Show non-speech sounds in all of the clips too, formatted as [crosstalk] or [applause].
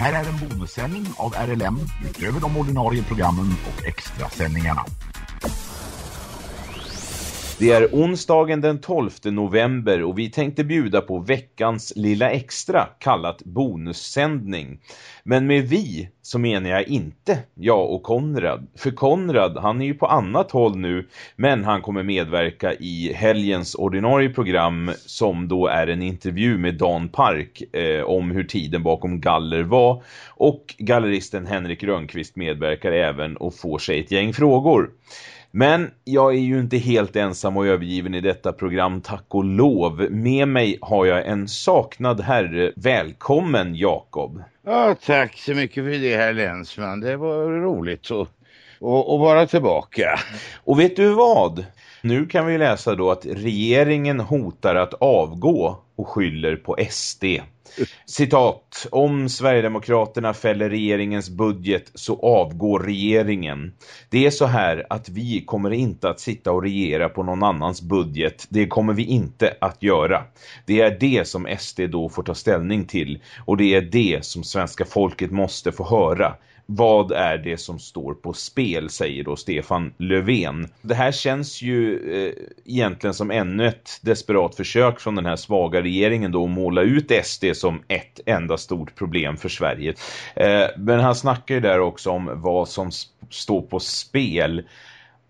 här är en bonussändning av RLM utöver de ordinarie programmen och extrasändningarna. Det är onsdagen den 12 november och vi tänkte bjuda på veckans lilla extra kallat bonussändning. Men med vi så menar jag inte jag och Konrad. För Konrad han är ju på annat håll nu men han kommer medverka i helgens ordinarie program som då är en intervju med Dan Park eh, om hur tiden bakom galler var. Och galleristen Henrik Rönnqvist medverkar även och får sig ett gäng frågor. Men jag är ju inte helt ensam och övergiven i detta program, tack och lov. Med mig har jag en saknad herre. Välkommen, Jakob. Ja, tack så mycket för det här Länsman. Det var roligt att, att, att vara tillbaka. Och vet du vad? Nu kan vi läsa då att regeringen hotar att avgå och skyller på SD. Citat, om Sverigedemokraterna fäller regeringens budget så avgår regeringen. Det är så här att vi kommer inte att sitta och regera på någon annans budget. Det kommer vi inte att göra. Det är det som SD då får ta ställning till och det är det som svenska folket måste få höra vad är det som står på spel, säger då Stefan Löfven. Det här känns ju eh, egentligen som ännu ett desperat försök från den här svaga regeringen då att måla ut SD som ett enda stort problem för Sverige. Eh, men han snackar ju där också om vad som står på spel.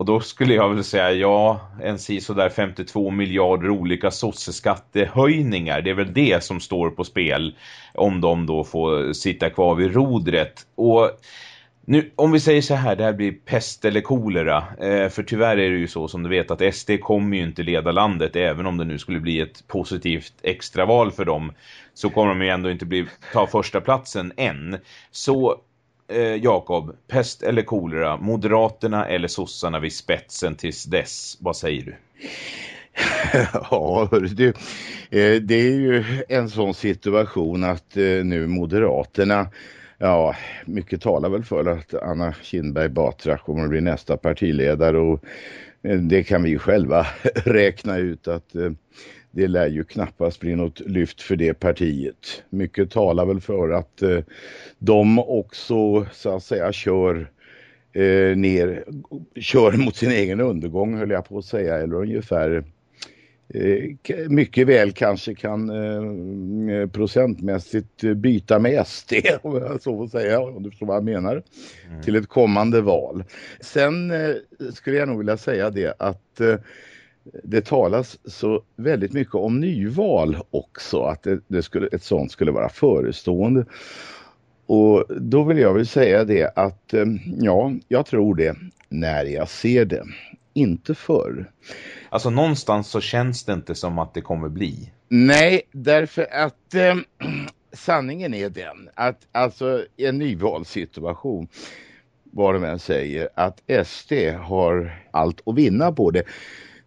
Och då skulle jag väl säga, ja, en sådär 52 miljarder olika sosseskattehöjningar. Det är väl det som står på spel om de då får sitta kvar vid rodret. Och nu, om vi säger så här, det här blir pest eller kolera. Eh, för tyvärr är det ju så som du vet att SD kommer ju inte leda landet. Även om det nu skulle bli ett positivt extraval för dem. Så kommer de ju ändå inte bli, ta första platsen än. Så eh, Jakob, pest eller kolera, Moderaterna eller sossarna vid spetsen tills dess, vad säger du? [laughs] ja, du, eh, det är ju en sån situation att eh, nu Moderaterna Ja, mycket talar väl för att Anna Kinberg Batra kommer att bli nästa partiledare och eh, det kan vi själva [laughs] räkna ut att det lär ju knappast bli något lyft för det partiet. Mycket talar väl för att eh, de också så att säga kör eh, ner, kör mot sin egen undergång höll jag på att säga eller ungefär eh, mycket väl kanske kan eh, procentmässigt byta med SD [laughs] så att säga om du förstår vad jag menar mm. till ett kommande val. Sen eh, skulle jag nog vilja säga det att eh, det talas så väldigt mycket om nyval också, att det, det skulle, ett sånt skulle vara förestående. Och då vill jag väl säga det att eh, ja, jag tror det när jag ser det. Inte förr. Alltså någonstans så känns det inte som att det kommer bli. Nej, därför att eh, sanningen är den att alltså en nyvalssituation vad de än säger, att SD har allt att vinna på det.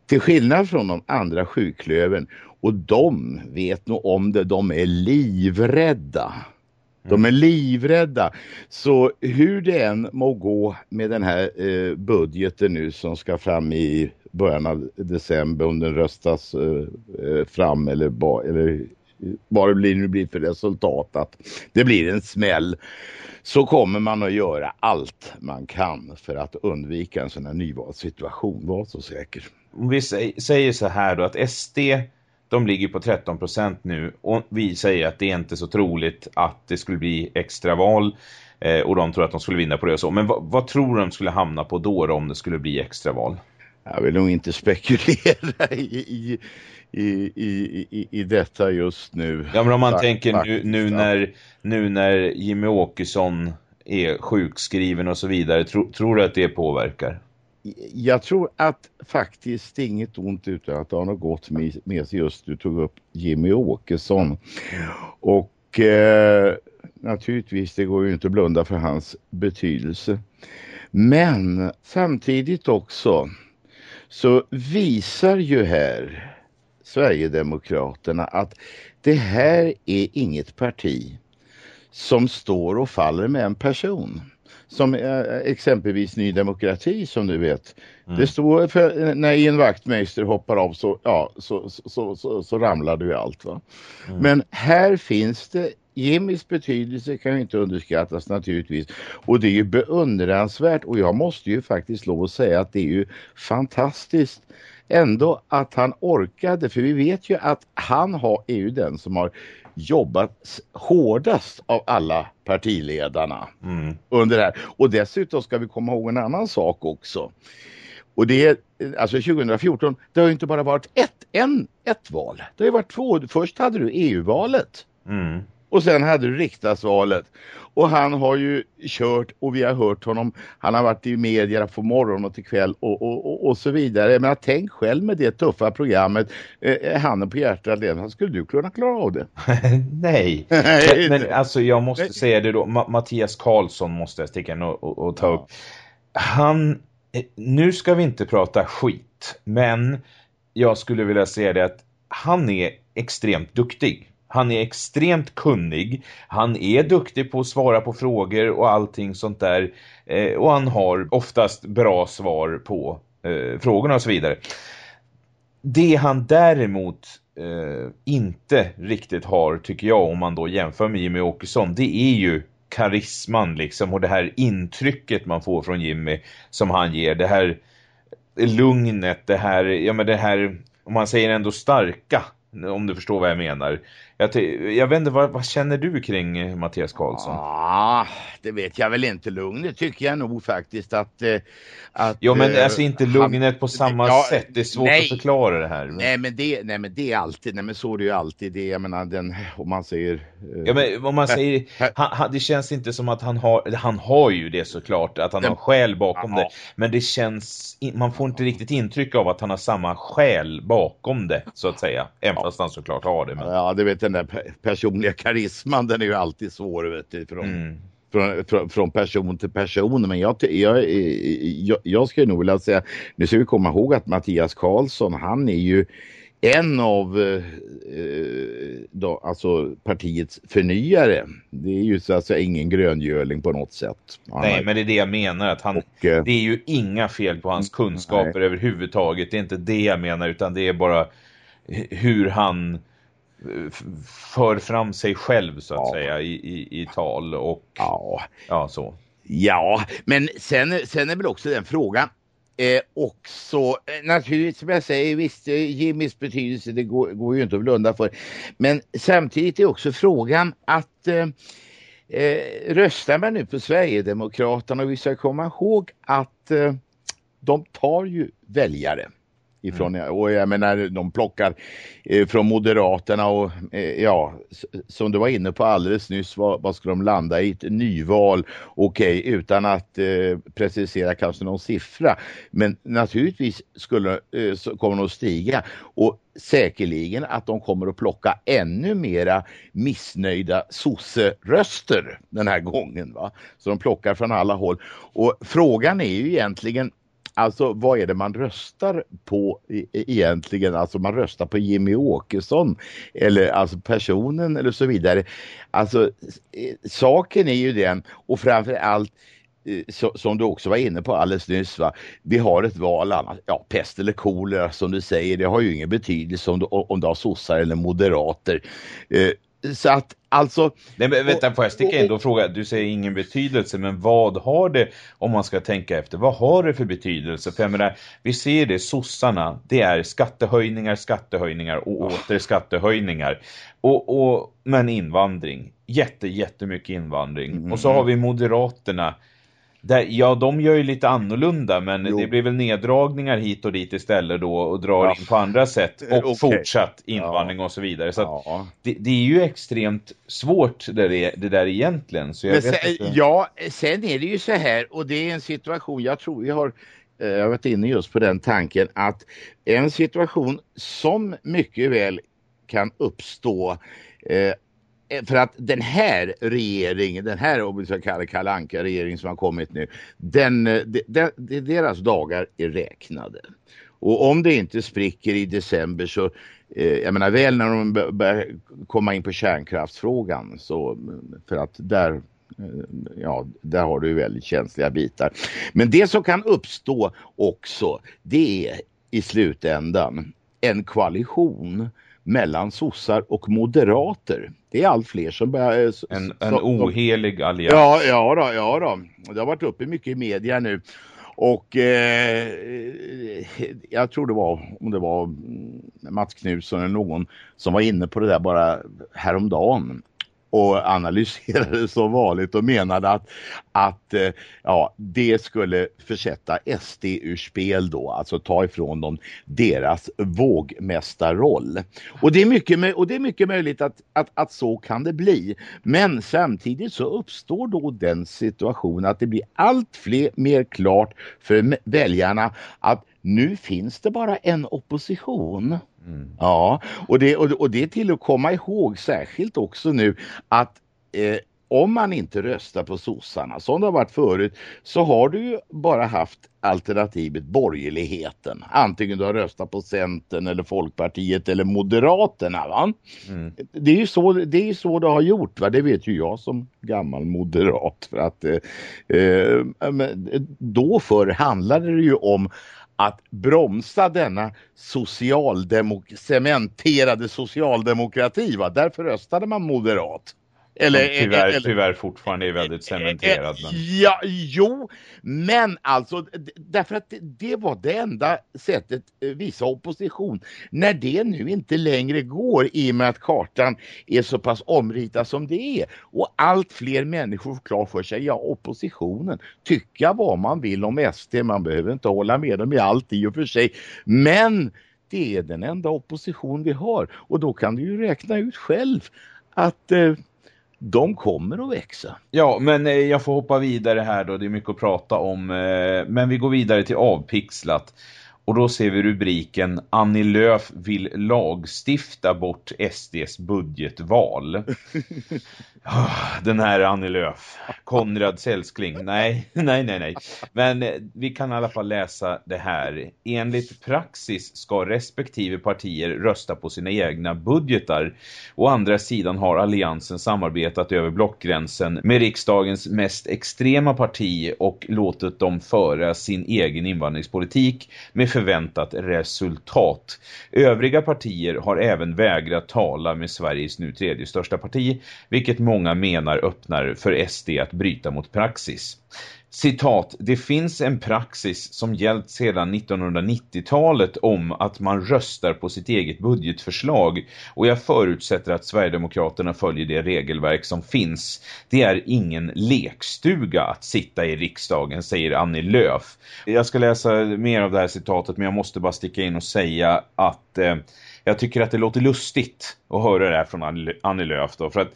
Till skillnad från de andra sjuklöven. Och de vet nog om det, de är livrädda. De är livrädda. Så hur det än må gå med den här eh, budgeten nu som ska fram i början av december om den röstas eh, eh fram eller, ba, eller eh, vad det blir, nu blir för resultat att det blir en smäll så kommer man att göra allt man kan för att undvika en sån här nyvalssituation. Var så säker om vi säger så här då att SD de ligger på 13% nu och vi säger att det är inte så troligt att det skulle bli extraval eh, och de tror att de skulle vinna på det och så. Men vad, tror de skulle hamna på då, då om det skulle bli extraval? Jag vill nog inte spekulera i, i, i, i, i detta just nu. Ja men om man Fakt, tänker nu, nu, när, nu när Jimmy Åkesson är sjukskriven och så vidare, tro, tror du att det påverkar? Jag tror att faktiskt inget ont utan att det har något gott med sig just du tog upp Jimmy Åkesson. Och eh, naturligtvis det går ju inte att blunda för hans betydelse. Men samtidigt också så visar ju här Sverigedemokraterna att det här är inget parti som står och faller med en person som eh, exempelvis Ny Demokrati som du vet. Mm. Det står för, när en vaktmästare hoppar av så, ja, så, så, så, så, så ramlar du allt. Va? Mm. Men här finns det Jimmys betydelse kan ju inte underskattas naturligtvis och det är ju beundransvärt och jag måste ju faktiskt lov att säga att det är ju fantastiskt ändå att han orkade för vi vet ju att han har, är ju den som har jobbat hårdast av alla partiledarna mm. under det här. Och dessutom ska vi komma ihåg en annan sak också. Och det är, alltså 2014, det har ju inte bara varit ett, en, ett val. Det har ju varit två. Först hade du EU-valet. Mm. Och sen hade du riksdagsvalet. Och han har ju kört och vi har hört honom. Han har varit i media från morgon och till kväll och, och, och, och så vidare. Men tänk själv med det tuffa programmet. Eh, handen på hjärtat, Lena, skulle du kunna klara av det? [laughs] [laughs] Nej. men, men, alltså jag måste säga det då. Ma Mattias Karlsson måste jag sticka in och, och, och ta upp. Han, eh, nu ska vi inte prata skit. Men jag skulle vilja säga det att han är extremt duktig. Han är extremt kunnig. Han är duktig på att svara på frågor och allting sånt där. Eh, och han har oftast bra svar på eh, frågorna och så vidare. Det han däremot eh, inte riktigt har tycker jag om man då jämför med Jimmy Åkesson det är ju karisman liksom och det här intrycket man får från Jimmy som han ger. Det här eh, lugnet, det här, ja men det här om man säger ändå starka om du förstår vad jag menar. Jag, jag vet inte, vad, vad, känner du kring eh, Mattias Karlsson? Ah, det vet jag väl inte. Lugnet tycker jag nog faktiskt att... Eh, att ja, men alltså inte lugnet han, på samma ja, sätt. Det är svårt nej, att förklara det här. Nej men det, nej, men det är alltid, nej men så är det ju alltid. Det, jag menar, den, om man säger... Eh, ja, men om man säger, han, han, det känns inte som att han har, han har ju det såklart, att han den, har skäl bakom aha. det. Men det känns, man får inte riktigt intryck av att han har samma skäl bakom det, så att säga. Även ja. fast han såklart har det. Men... Ja, det vet den där personliga karisman, den är ju alltid svår, vet du, från... Mm från, från, från, person till person. Men jag, jag, jag, jag skulle nog vilja säga, nu ska vi komma ihåg att Mattias Karlsson, han är ju en av eh, då, alltså partiets förnyare. Det är ju så säga ingen gröngöling på något sätt. Han Nej, har... men det är det jag menar. Att han, och, eh, det är ju inga fel på hans kunskaper nej. överhuvudtaget. Det är inte det jag menar utan det är bara hur han för fram sig själv så att ja. säga i, i, i, tal och ja. ja så. Ja, men sen, sen är väl också den frågan eh, också eh, naturligtvis som jag säger visst Jimmys betydelse det går, går ju inte att blunda för men samtidigt är också frågan att eh, eh, röstar man nu på Sverigedemokraterna och vi ska komma ihåg att eh, de tar ju väljare Ifrån, mm. Och jag menar, de plockar eh, från Moderaterna och eh, ja, som du var inne på alldeles nyss, vad, vad ska de landa i? Ett nyval, okej, okay, utan att eh, precisera kanske någon siffra. Men naturligtvis skulle, eh, kommer de att stiga och säkerligen att de kommer att plocka ännu mera missnöjda sosseröster den här gången. Va? Så de plockar från alla håll. Och frågan är ju egentligen Alltså vad är det man röstar på e-, e-, egentligen? Alltså man röstar på Jimmy Åkesson eller alltså personen eller så vidare. Alltså e-, saken är ju den och framför allt så, som du också var inne på alldeles nyss va? Vi har ett val, annars, ja pest eller kolera som du säger, det har ju ingen betydelse om du, om du har sossar eller moderater. Eh, så att alltså... Nej, men vänta, får jag sticka in och fråga? Du säger ingen betydelse, men vad har det, om man ska tänka efter, vad har det för betydelse? För jag menar, vi ser det, sossarna, det är skattehöjningar, skattehöjningar och åter skattehöjningar. Och, och, men invandring, jätte, jättemycket invandring. Mm. Och så har vi moderaterna, där, ja, de gör ju lite annorlunda men jo. det blir väl neddragningar hit och dit istället då och drar ja. in på andra sätt och okay. fortsatt invandring ja. och så vidare. Så ja. det, det, är ju extremt svårt det, där, det där egentligen. Så jag sen, Ja, sen är det ju så här och det är en situation, jag tror vi har eh, jag varit inne just på den tanken att en situation som mycket väl kan uppstå eh, Eh, Eh, för att den här regeringen, den här om vi ska kalla Kalanka regeringen som har kommit nu, den, eh, de, de, deras dagar är räknade. Och om det inte spricker i december så, eh, jag menar väl när de börjar komma in på kärnkraftsfrågan så, mm, för att där eh, ja, där har du väldigt känsliga bitar. Men det som kan uppstå också, det är i slutändan en koalition mellan sossar och moderater. Det är allt fler som börjar... Eh, en, en ohelig allians. Ja, ja, då, ja då. Det har varit uppe mycket i media nu. Och eh, jag tror det var, om det var Mats Knutsson eller någon som var inne på det där bara häromdagen och analyserade [laughs] som vanligt och menade att, att eh, ja, det skulle försätta SD ur spel då, alltså ta ifrån dem deras vågmästarroll. Och det är mycket, och det är mycket möjligt att, att, att så kan det bli. Men samtidigt så uppstår då den situationen att det blir allt fler, mer klart för väljarna att nu finns det bara en opposition. Mm. Ja, och det, och, och det är till att komma ihåg särskilt också nu att eh, om man inte röstar på sossarna som det har varit förut så har du ju bara haft alternativet borgerligheten. Antingen du har röstat på Centern eller Folkpartiet eller Moderaterna. Va? Mm. Det är ju så det, är så det har gjort. Va? Det vet ju jag som gammal moderat. För att, eh, eh, då förr handlade det ju om att bromsa denna socialdemok cementerade socialdemokrati. Va? Därför röstade man moderat. Eller, tyvärr, eller, tyvärr fortfarande är väldigt cementerad. Men... Ja, jo, men alltså därför att det var det enda sättet eh, visa opposition. När det nu inte längre går i och med att kartan är så pass omritad som det är och allt fler människor får klart för sig, ja oppositionen, tycka vad man vill om SD, man behöver inte hålla med dem i allt i och för sig, men det är den enda opposition vi har och då kan du ju räkna ut själv att eh, de kommer att växa. Ja, men eh, jag får hoppa vidare här då. Det är mycket att prata om. Eh, men vi går vidare till avpixlat. Och då ser vi rubriken Annie Lööf vill lagstifta bort SDs budgetval. [laughs] Ah, den här Annie Lööf. Konrads älskling. Nej, [laughs] nej, nej, nej. Men eh, vi kan i alla fall läsa det här. Enligt praxis ska respektive partier rösta på sina egna budgetar. Å andra sidan har alliansen samarbetat över blockgränsen med riksdagens mest extrema parti och låtit dem föra sin egen invandringspolitik med förväntat resultat. Övriga partier har även vägrat tala med Sveriges nu tredje största parti, vilket många menar öppnar för SD att bryta mot praxis. Citat, det finns en praxis som gällt sedan 1990-talet om att man röstar på sitt eget budgetförslag och jag förutsätter att Sverigedemokraterna följer det regelverk som finns. Det är ingen lekstuga att sitta i riksdagen, säger Annie Lööf. Jag ska läsa mer av det här citatet men jag måste bara sticka in och säga att eh, jag tycker att det låter lustigt att höra det här från Annie Lööf då, för att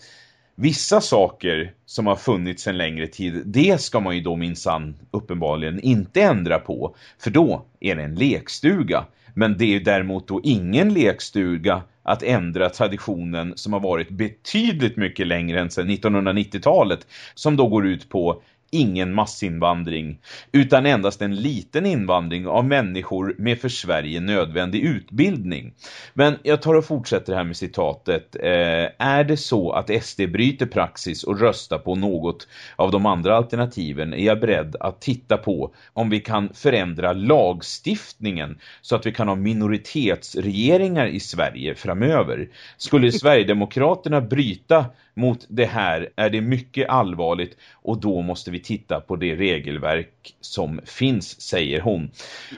vissa saker som har funnits en längre tid, det ska man ju då minsann uppenbarligen inte ändra på. För då är det en lekstuga. Men det är ju däremot då ingen lekstuga att ändra traditionen som har varit betydligt mycket längre än sedan 1990-talet. Som då går ut på ingen massinvandring utan endast en liten invandring av människor med för Sverige nödvändig utbildning. Men jag tar och fortsätter här med citatet. Eh, är det så att SD bryter praxis och röstar på något av de andra alternativen är jag beredd att titta på om vi kan förändra lagstiftningen så att vi kan ha minoritetsregeringar i Sverige framöver. Skulle Sverigedemokraterna bryta mot det här är det mycket allvarligt och då måste vi titta på det regelverk som finns, säger hon.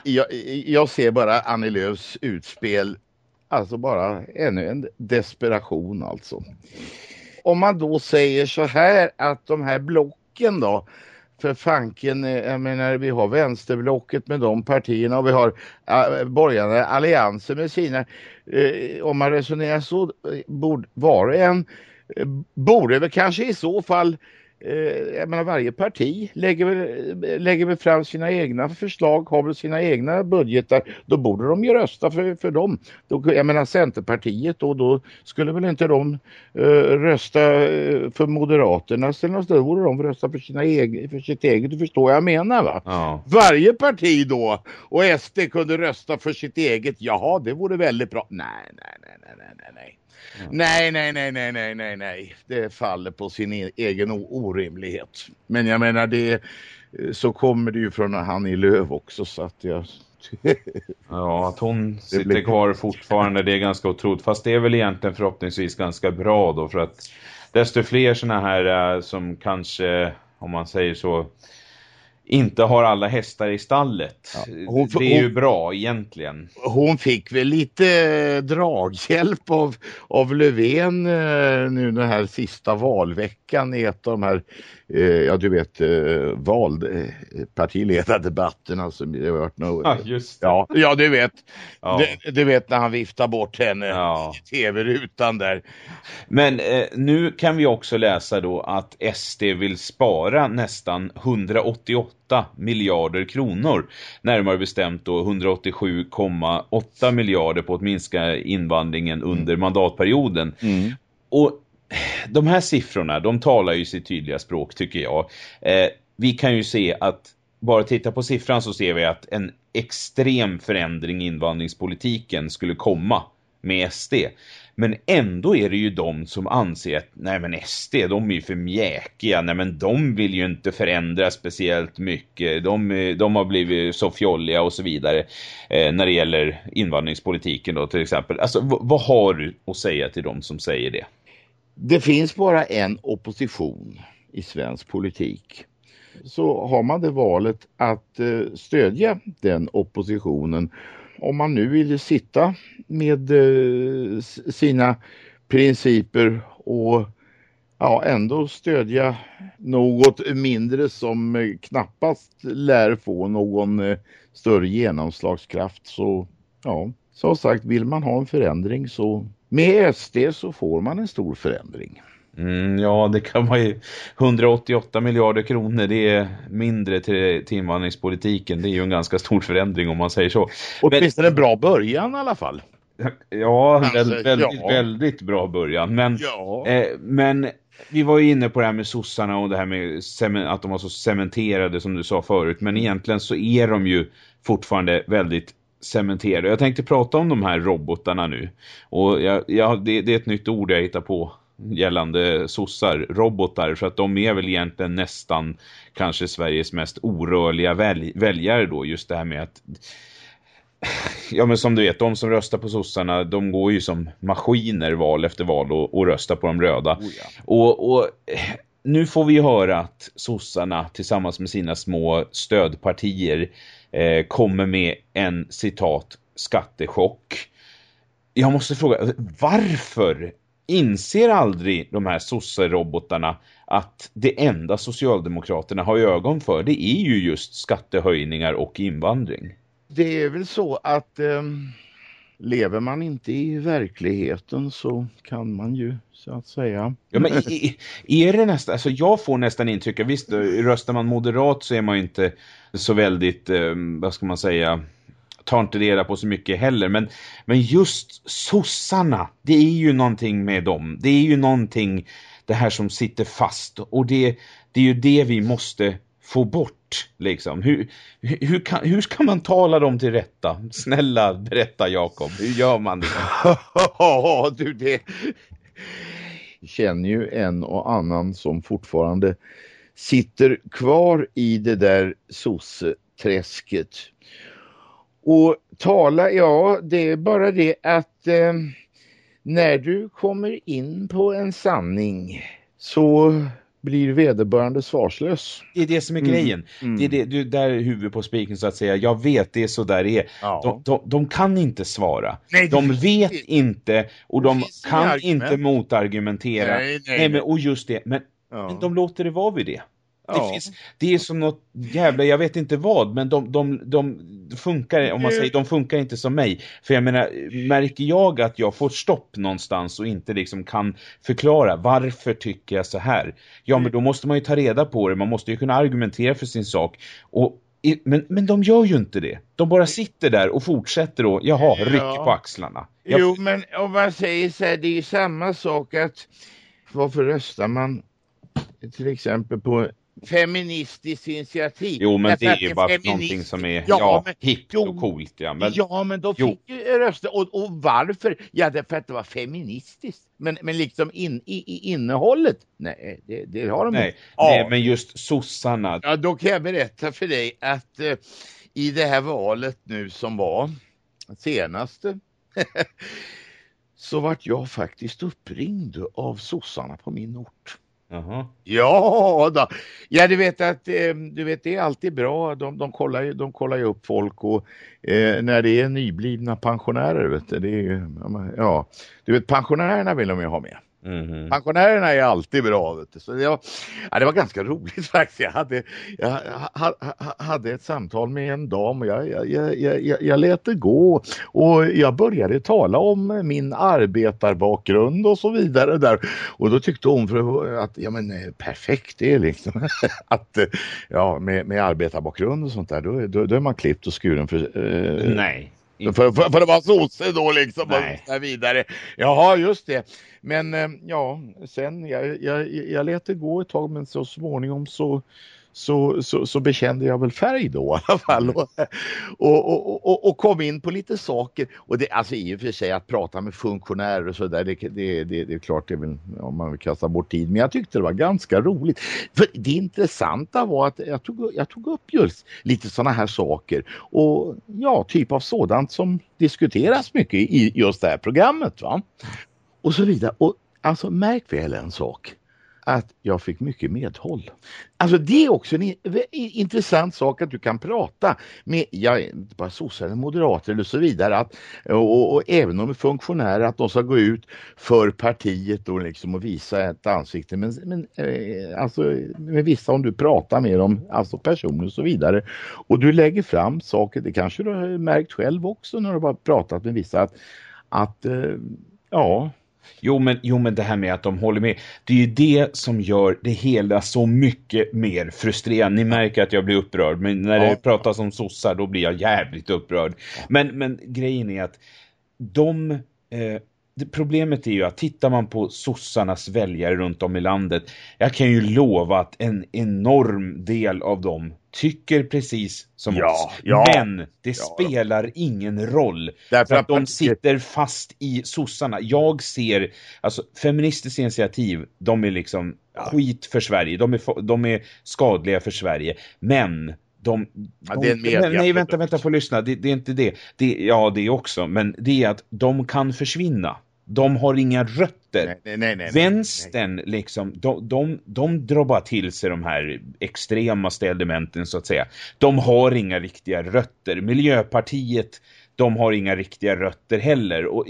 Jag, jag ser bara Annie Lööfs utspel, alltså bara ännu en desperation alltså. Om man då säger så här att de här blocken då, för fanken, eh, jag menar vi har vänsterblocket med de partierna och vi har äh, borgarna allianser med sina, eh, om man resonerar så, eh, borde var och en Eh, borde väl kanske i så fall eh, jag menar varje parti lägger väl, lägger väl fram sina egna förslag, har väl sina egna budgetar, då borde de ju rösta för, för dem. Då, jag menar Centerpartiet då, då skulle väl inte de uh, rösta för Moderaterna eller något, då borde de rösta för, sina egen, för sitt eget, du förstår vad jag menar va? Ja. Varje parti då och SD kunde rösta för sitt eget, jaha det vore väldigt bra. Nej, nej, nej, nej, nej, nej. Nej, nej, nej, nej, nej, nej, nej. Det faller på sin e egen orimlighet. Men jag menar det så kommer det ju från han i Löv också så att jag [laughs] ja, att hon sitter blir... kvar fortfarande, det är ganska otroligt. Fast det är väl egentligen förhoppningsvis ganska bra då för att desto fler sådana här äh, som kanske, om man säger så, inte har alla hästar i stallet. Ja. Hon, det är ju bra egentligen. Hon fick väl lite draghjälp av, av Löfven eh, nu den här sista valveckan i ett av de här, eh, ja du vet, eh, val, eh, partiledardebatterna som det har varit något. Ja, just det. Ja, ja du vet. Ja. Du, du, vet när han viftar bort henne ja. i tv-rutan där. Men eh, nu kan vi också läsa då att SD vill spara nästan 188 8 miljarder kronor. Närmare bestämt då 187,8 miljarder på att minska invandringen under mm. mandatperioden. Mm. Och de här siffrorna, de talar ju sitt tydliga språk tycker jag. Eh, vi kan ju se att bara titta på siffran så ser vi att en extrem förändring i invandringspolitiken skulle komma med SD. Men ändå är det ju de som anser att nej men SD, de är ju för mjäkiga. Nej men de vill ju inte förändra speciellt mycket. De, de har blivit så fjolliga och så vidare. Eh, när det gäller invandringspolitiken då till exempel. Alltså vad har du att säga till de som säger det? Det finns bara en opposition i svensk politik. Så har man det valet att eh, stödja den oppositionen om man nu vill sitta med eh, sina principer och ja, ändå stödja något mindre som eh, knappast lär få någon större genomslagskraft så ja, som sagt vill man ha en förändring så med SD så får man en stor förändring. Mm, ja, det kan vara 188 miljarder kronor. Det är mindre till, till invandringspolitiken. Det är ju en ganska stor förändring om man säger så. Åtminstone en bra början i alla fall. Ja, alltså, väldigt, ja. väldigt bra början. Men, ja. eh, men vi var ju inne på det här med sossarna och det här med att de var så cementerade som du sa förut. Men egentligen så är de ju fortfarande väldigt cementerade. Jag tänkte prata om de här robotarna nu. Och jag, jag, det, det är ett nytt ord jag hittar på gällande sossar, robotar för att de är väl egentligen nästan kanske Sveriges mest orörliga väl väljare då just det här med att [laughs] ja men som du vet, de som röstar på sossarna de går ju som maskiner val efter val och, och röstar på de röda oh ja. och, och nu får vi höra att sossarna tillsammans med sina små stödpartier eh, kommer med en citat skattechock jag måste fråga, varför inser aldrig de här sosserobotarna att det enda Socialdemokraterna har ögon för det är ju just skattehöjningar och invandring. Det är väl så att eh, lever man inte i verkligheten så kan man ju så att säga. Ja men är det nästan, alltså jag får nästan intryck, visst eh, röstar man moderat så är man ju inte så väldigt, eh, vad ska man säga tar inte reda på så mycket heller. Men, men just sossarna, det är ju någonting med dem. Det är ju någonting, det här som sitter fast. Och det, det är ju det vi måste få bort. Liksom. Hur, hur, kan, hur ska man tala dem till rätta? Snälla, berätta Jakob. Hur gör man det? [laughs] Ja, du det känner ju en och annan som fortfarande sitter kvar i det där sosseträsket. Och tala, ja det är bara det att eh, när du kommer in på en sanning så blir vederbörande svarslös. Det är det som är mm. grejen. Mm. Det är det, du, där är huvudet på spiken så att säga. Jag vet, det är så där det är. Ja. De, de, de, kan inte svara. Nej, de vet det, inte och de kan inte motargumentera. Nej, nej, nej, men, och just det. Men, ja. men de låter det vara vid det. Ja. Det, finns, det är som något jävla, jag vet inte vad, men de, de, de funkar, om man säger, de funkar inte som mig. För jag menar, märker jag att jag får stopp någonstans och inte liksom kan förklara varför tycker jag så här? Ja, men då måste man ju ta reda på det, man måste ju kunna argumentera för sin sak. Och men, men de gör ju inte det. De bara sitter där och fortsätter och, jaha, ja. rycker på axlarna. Jag... Jo, men om man säger så här, det är ju samma sak att varför röstar man till exempel på feministiskt initiativ. Jo, men det är ju bara feminist... någonting som är ja, ja, men, hippt och coolt. Ja, men, ja, men de fick ju röster. Och, och varför? Ja, det för att det var feministiskt. Men, men liksom in, i, i innehållet, nej, det, det har de nej, inte. Nej, men just sossarna. Ja, då kan jag berätta för dig att eh, i det här valet nu som var senaste [laughs] så vart jag faktiskt uppringd av sossarna på min ort. Jaha. Ja, då. ja du vet att eh, du vet, det är alltid bra. De, de, kollar, ju, de kollar ju upp folk och eh, när det är nyblivna pensionärer, vet du, det är, ja, du vet pensionärerna vill de ju ha med. Mm. Pensionärerna är alltid bra. Vet du. Så det, var, ja, det var ganska roligt [laughs] faktiskt. Jag hade, jag hade ett samtal med en dam och jag, jag, jag, jag lät det gå. Och jag började tala om min arbetarbakgrund och så vidare där. Och då tyckte hon för att ja men eh, perfekt det är liksom [laughs] att ja med, med arbetarbakgrund och sånt där då, då, då är man klippt och skuren för eh, Nej. För, för, för det var sosse då liksom Nej. och vidare. Jaha, just det. Men eh, ja, sen jag, jag, jag lät det gå ett tag men så småningom så så, så, så bekände jag väl färg då i alla fall. Mm. och, och, och, och, kom in på lite saker. Och det, alltså i och för sig att prata med funktionärer och sådär det, det, det, det är klart det är väl om man vill kasta bort tid. Men jag tyckte det var ganska roligt. För det intressanta var att jag tog, jag tog upp just lite sådana här saker. Och ja typ av sådant som diskuteras mycket i just det här programmet va? Och så vidare. Och alltså märk väl en sak att jag fick mycket medhåll. Alltså det är också en intressant sak att du kan prata med, ja, inte bara sossar eller moderater eller så vidare, att, och, och även om funktionärer, att de ska gå ut för partiet och, liksom och visa ett ansikte. Men, men eh, alltså med vissa om du pratar med dem, alltså personer och så vidare, och du lägger fram saker, det kanske du har märkt själv också när du har pratat med vissa, att, att eh, ja, Jo men, jo men det här med att de håller med, det är ju det som gör det hela så mycket mer frustrerande. Ni märker att jag blir upprörd, men när ja. det pratas om sossar då blir jag jävligt upprörd. Men, men grejen är att de... Eh, problemet är ju att tittar man på sossarnas väljare runt om i landet, jag kan ju lova att en enorm del av dem tycker precis som ja, oss. Ja, Men det ja, spelar ingen roll. Därför för att de sitter fast i sossarna. Jag ser, alltså feministiskt initiativ, de är liksom skit för Sverige. De är, de är skadliga för Sverige. Men de, ja, de, nej, nej, vänta, vänta, få lyssna. Det, det, är inte det. det. Ja, det också. Men det är att de kan försvinna. De har inga rötter. Nej, nej, nej, Vänstern, liksom, de, de, de drar bara till sig de här extremaste elementen så att säga. De har inga riktiga rötter. Miljöpartiet, de har inga riktiga rötter heller. Och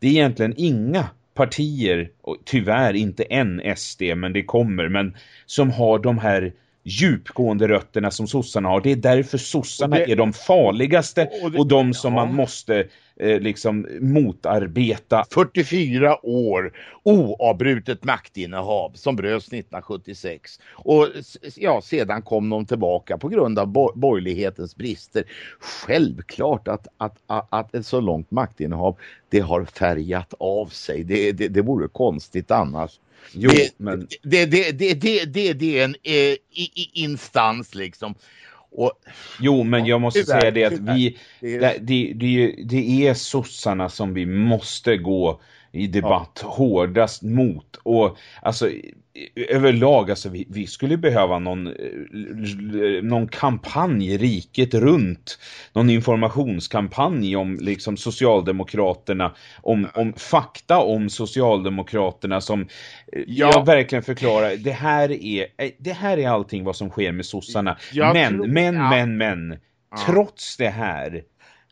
det är egentligen inga partier, tyvärr inte en SD, men det kommer, men som har de här djupgående rötterna som sossarna har. Det är därför sossarna det, är de farligaste och, det, och de som ja. man måste eh, liksom motarbeta. 44 år oavbrutet maktinnehav som bröts 1976 och ja, sedan kom de tillbaka på grund av bo borgerlighetens brister. Självklart att, att, att, att ett så långt maktinnehav det har färgat av sig. Det, det, det vore konstigt annars. Jo, det, men... det, det, det, det, det, det är en eh, instans liksom. Och, jo, men jag måste tyvärr, säga det att vi, det, är... det, det, det är sossarna som vi måste gå i debatt ja. hårdast mot. Och alltså överlag, alltså vi, vi, skulle behöva någon, eh, någon kampanj riket runt. Någon informationskampanj om liksom Socialdemokraterna, om, om fakta om Socialdemokraterna som eh, ja. jag verkligen förklarar. Det här är, eh, det här är allting vad som sker med sossarna. Jag men, tror, men, ja. men, men, trots det här,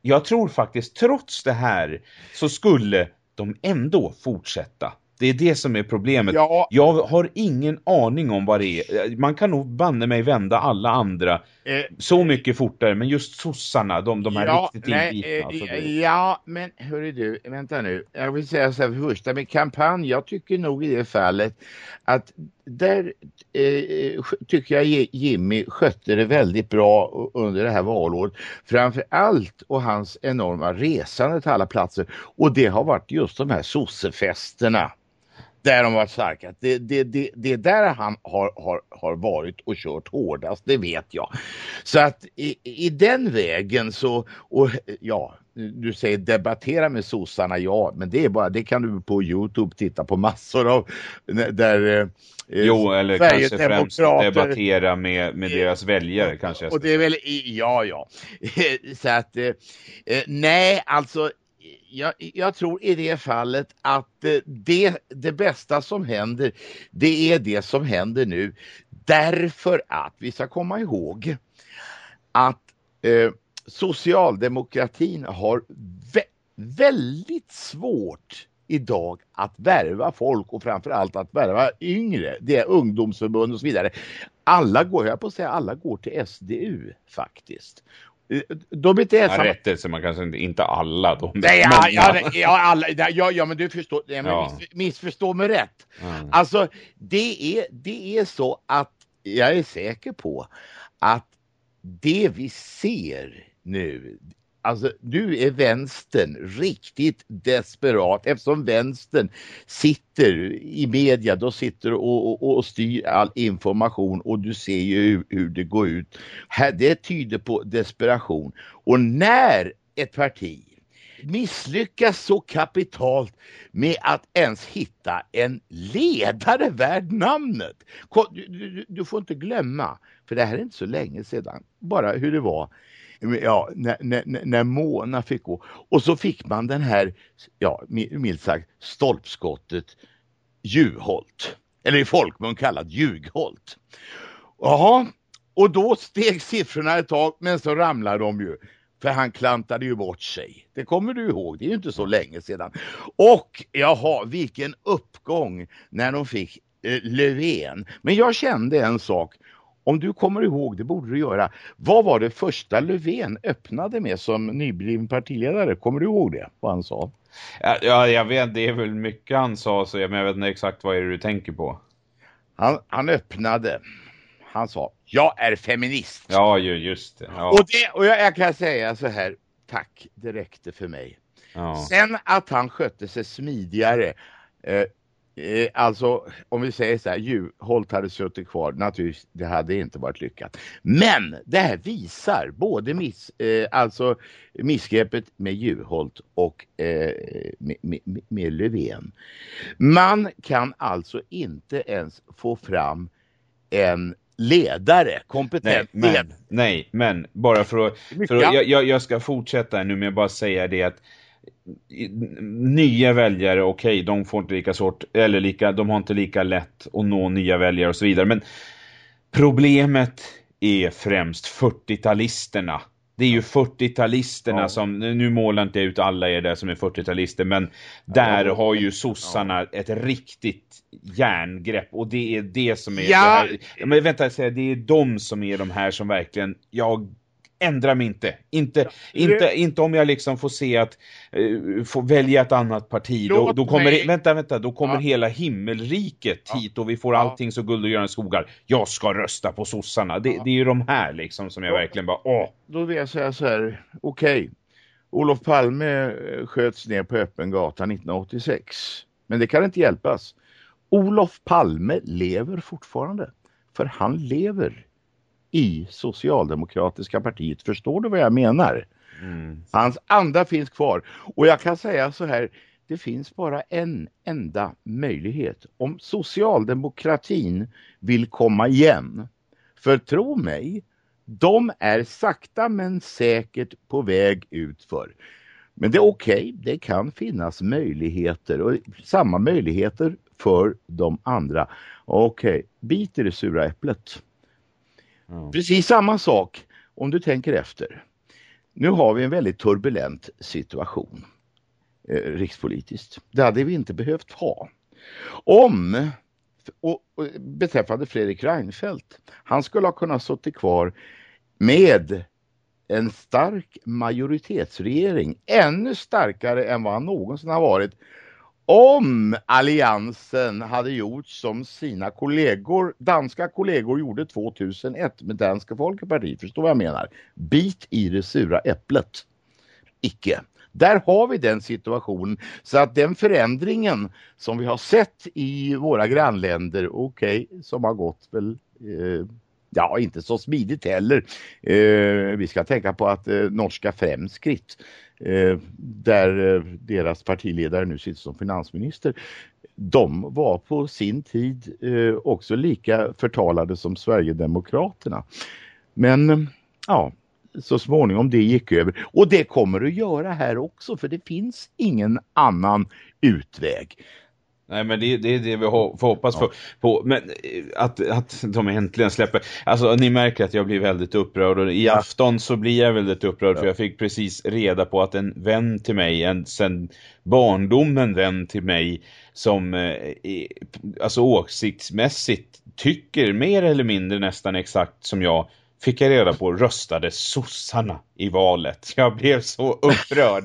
jag tror faktiskt trots det här så skulle de ändå fortsätta. Det är det som är problemet. Ja. Jag har ingen aning om vad det är. Man kan nog banne mig vända alla andra eh, så mycket fortare. Men just sossarna, de, de här ja, riktigt inbitna. Alltså det... Ja, men hörru du, vänta nu. Jag vill säga så här för första med kampanj. Jag tycker nog i det fallet att där eh, tycker jag Jimmy skötte det väldigt bra under det här valåret. Framför allt och hans enorma resande till alla platser. Och det har varit just de här sossefesterna där de varit starka. Det, det, det, det är där han har, har, har varit och kört hårdast, det vet jag. Så att i, i den vägen så, och ja, du säger debattera med sossarna, ja, men det är bara, det kan du på Youtube titta på massor av där eh, Jo, eller kanske främst debattera med, med deras väljare kanske. Och det är väl, ja, ja. [laughs] Så att, eh, eh, nej, alltså jag, jag, tror i det fallet att eh, det, det bästa som händer, det är det som händer nu. Därför att vi ska komma ihåg att eh, socialdemokratin har vä väldigt svårt idag att värva folk och framförallt att värva yngre. Det är ungdomsförbund och så vidare. Alla går, jag på att säga, alla går till SDU faktiskt. De är inte ja, rättelse, man kanske inte, inte alla. De, Nej, ja, ja, ja, alla, ja, ja, men du förstår, ja, men ja. Miss, missförstå mig rätt. Mm. Alltså, det är, det är så att jag är säker på att det vi ser nu, alltså nu är vänstern riktigt desperat eftersom vänstern sitter i media, då sitter och, och, och styr all information och du ser ju hur, hur det går ut. Det tyder på desperation. Och när ett parti misslyckas så kapitalt med att ens hitta en ledare värd namnet. Du, du, du, får inte glömma, för det här är inte så länge sedan, bara hur det var ja, när, när, när Mona fick gå. Och så fick man den här, ja, milt sagt, stolpskottet Juholt. Eller i folkmun kallat Ljugholt. Jaha, och då steg siffrorna ett tag, men så ramlade de ju. För han klantade ju bort sig. Det kommer du ihåg, det är ju inte så länge sedan. Och jaha, vilken uppgång när de fick eh, Löfven. Men jag kände en sak. Om du kommer ihåg, det borde du göra. Vad var det första Löfven öppnade med som nybliven partiledare? Kommer du ihåg det? Vad han sa? Ja, jag vet, det är väl mycket han sa, så jag, men jag vet inte exakt vad är det du tänker på. Han, han öppnade. Han sa, jag är feminist. Ja, just det. Ja. Och, det, och jag, jag, kan säga så här, tack, det räckte för mig. Ja. Sen att han skötte sig smidigare. Eh, Eh, alltså om vi säger så här, Juholt hade suttit kvar, naturligtvis det hade inte varit lyckat. Men det här visar både miss, eh, alltså missgreppet med Juholt och eh, med, med, med Löfven. Man kan alltså inte ens få fram en ledare, kompetent nej, men. Nej, men bara för att, för att jag, jag, ska fortsätta nu med att bara säga det att nya väljare, okej, okay, de får inte lika svårt, eller lika, de har inte lika lätt att nå nya väljare och så vidare. Men problemet är främst 40-talisterna. Det är ju 40-talisterna ja. som, nu målar inte ut alla er där som är 40-talister, men där ja, har ju sossarna ja. ett riktigt järngrepp och det är det som är ja. det här, men vänta, det är de som är de här som verkligen, jag ändra mig inte. Inte, ja, inte, inte om jag liksom får se att uh, få välja ett annat parti. Då, då, kommer, mig... vänta, vänta, då kommer ja. hela himmelriket ja. hit och vi får allting så guld och gröna skogar. Jag ska rösta på sossarna. Det, det är ju de här liksom som jag verkligen bara, åh. Då vill jag säga så här, okej. Okay. Olof Palme eh, sköts ner på öppen gata 1986. Men det kan inte hjälpas. Olof Palme lever fortfarande. För han lever i socialdemokratiska partiet. Förstår du vad jag menar? Mm. Hans anda finns kvar. Och jag kan säga så här, det finns bara en enda möjlighet. Om socialdemokratin vill komma igen. För tro mig, de är sakta men säkert på väg utför. Men det är okej, okay. det kan finnas möjligheter och samma möjligheter för de andra. Okej, okay. bit i det sura äpplet. Precis samma sak om du tänker efter. Nu har vi en väldigt turbulent situation eh, rikspolitiskt. Det hade vi inte behövt ha. Om, och, och, beträffande Fredrik Reinfeldt, han skulle ha kunnat sitta kvar med en stark majoritetsregering, ännu starkare än vad han någonsin har varit om alliansen hade gjort som sina kollegor, danska kollegor gjorde 2001 med Danska Folkepartiet, förstår vad jag menar? Bit i det sura äpplet. Icke. Där har vi den situationen så att den förändringen som vi har sett i våra grannländer, okej, okay, som har gått väl eh, ja, inte så smidigt heller. Eh, vi ska tänka på att eh, norska Fremskritt Eh, där eh, deras partiledare nu sitter som finansminister, de var på sin tid eh, också lika förtalade som Sverigedemokraterna. Men ja, så småningom det gick över. Och det kommer att göra här också för det finns ingen annan utväg. Nej men det, det är det vi får hoppas ja. på. Men eh, att, att de äntligen släpper. Alltså ni märker att jag blir väldigt upprörd. Och i ja. afton så blir jag väldigt upprörd. Ja. För jag fick precis reda på att en vän till mig. En sen barndomen vän till mig. Som eh, alltså åsiktsmässigt tycker mer eller mindre nästan exakt som jag fick jag reda på röstade sossarna i valet. Jag blev så upprörd.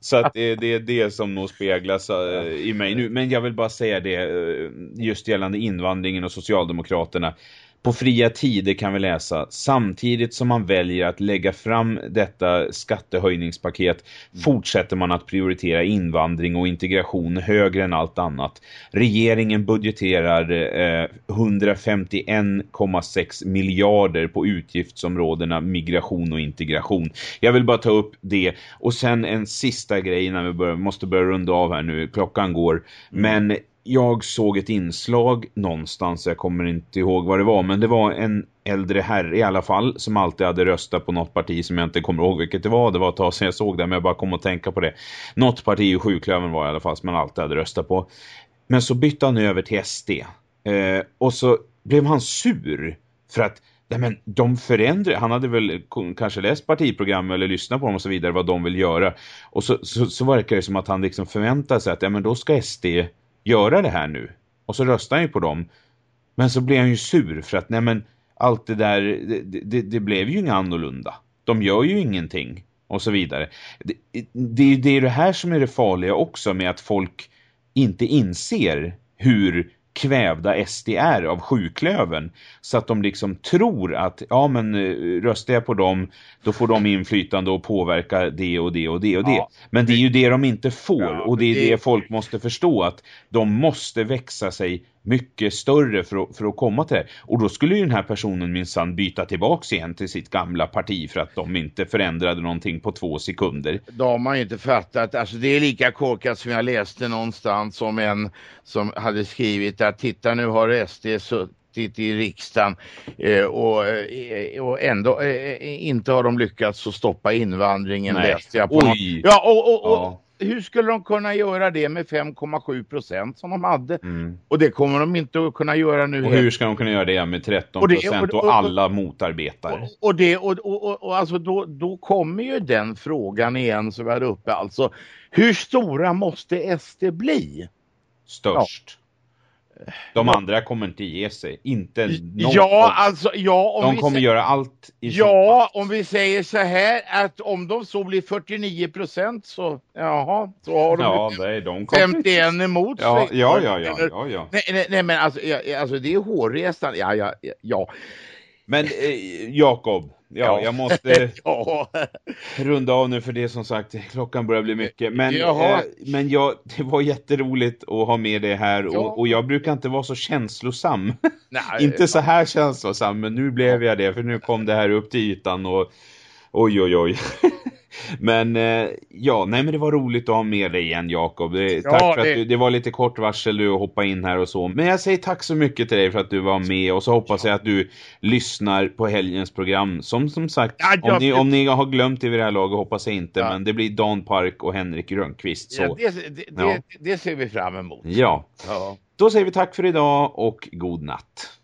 så att det, det, är det som nog speglas eh, i mig nu. Men jag vill bara säga det eh, just gällande invandringen och Socialdemokraterna. På fria tider kan vi läsa, samtidigt som man väljer att lägga fram detta skattehöjningspaket mm. fortsätter man att prioritera invandring och integration högre än allt annat. Regeringen budgeterar eh, 151,6 miljarder på utgiftsområdena migration och integration. Jag vill bara ta upp det. Och sen en sista grej innan vi börjar, måste börja runda av här nu. Klockan går. Mm. Men jag såg ett inslag någonstans, jag kommer inte ihåg vad det var, men det var en äldre herre i alla fall som alltid hade röstat på något parti som jag inte kommer ihåg vilket det var. Det var ett tag sedan jag såg det, men jag bara kom att tänka på det. Något parti i sjuklöven var i alla fall som man alltid hade röstat på. Men så bytte han över till SD. Eh, och så blev han sur för att Nej, men de förändrar, han hade väl kanske läst partiprogram eller lyssnat på dem och så vidare vad de vill göra. Och så, så, så verkar det som att han liksom förväntar sig att ja, men då ska SD göra det här nu. Och så röstar han ju på dem. Men så blir han ju sur för att nej men allt det där, det, det, det blev ju inga annorlunda. De gör ju ingenting och så vidare. Det, det, det är det här som är det farliga också med att folk inte inser hur kvävda SDR av sjuklöven så att de liksom tror att ja men eh, röstar jag på dem då får de inflytande och påverka det och det och det och det. Ja. Men det är ju det de inte får ja, och det är det... det folk måste förstå att de måste växa sig mycket större för att, för att komma till det. Och då skulle ju den här personen minsann byta tillbaks igen till sitt gamla parti för att de inte förändrade någonting på två sekunder. De har man ju inte fattat. Alltså det är lika korkat som jag läste någonstans som en som hade skrivit att titta nu har SD suttit i riksdagen eh, och, eh, och ändå eh, inte har de lyckats att stoppa invandringen. Nej. Jag på Oj. Ja, och, och, och, ja hur skulle de kunna göra det med 5,7 procent som de hade? Mm. Och det kommer de inte att kunna göra nu. Och hur ska de kunna göra det med 13 procent och, och, och, alla motarbetar? Och, det, och, och, och, alltså då, då kommer ju den frågan igen som vi hade uppe. Alltså, hur stora måste SD bli? Störst. Ja. De andra kommer inte ge sig. Inte någon. Ja, alltså, ja. Om de kommer göra allt i Ja, om vi säger så här att om de så blir 49 procent så, jaha, så har de, ja, nej, de kommer... 51 emot ja, sig. Ja, ja, ja, ja, ja. Nej, nej, nej, men alltså, ja, alltså det är hårresande. Ja, ja, ja. Men eh, Jakob, ja, ja, jag måste [laughs] ja. runda av nu för det som sagt, klockan börjar bli mycket. Men, eh, men jag, det var jätteroligt att ha med det här ja. och, och, jag brukar inte vara så känslosam. Nej, [laughs] inte så här känslosam, men nu blev jag det för nu kom det här upp till ytan och oj oj oj. [laughs] Men eh, ja, nej men det var roligt att ha med dig igen Jakob. Ja, tack för att du, det var lite kort varsel du att hoppa in här och så. Men jag säger tack så mycket till dig för att du var med och så hoppas jag att du lyssnar på helgens program. Som som sagt, ja, om, ni, om ni har glömt det vid det här laget hoppas jag inte. Ja. Men det blir Dan Park och Henrik Rönnqvist. Så, ja, det, det, det, det, ser vi fram emot. Ja. Då säger vi tack för idag och god natt.